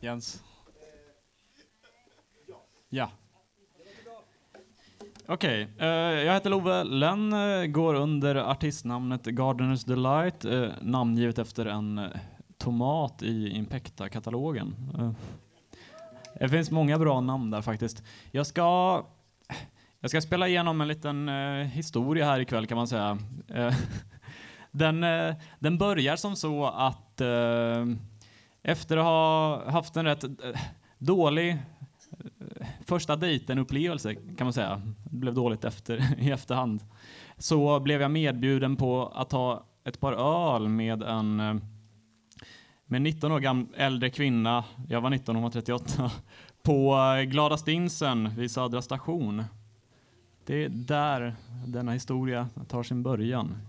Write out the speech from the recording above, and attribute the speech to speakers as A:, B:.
A: Jens? Ja. Okej, eh, jag heter Love Lenn, uh, eh, går under artistnamnet Gardeners Delight, uh, namngivet efter en eh, tomat i Impecta-katalogen. Det finns många bra namn där faktiskt. Jag ska, jag ska spela igenom en liten historia här ikväll kan man säga. Den, den börjar som så att efter att ha haft en rätt eh, dålig eh, första dejten-upplevelse kan man säga, det blev dåligt efter, i efterhand, så blev jag medbjuden på att ta ett par öl med en eh, med 19 år gammal äldre kvinna, jag var 19 hon var 38, på Glada Stinsen vid Södra station. Det är där denna historia tar sin början.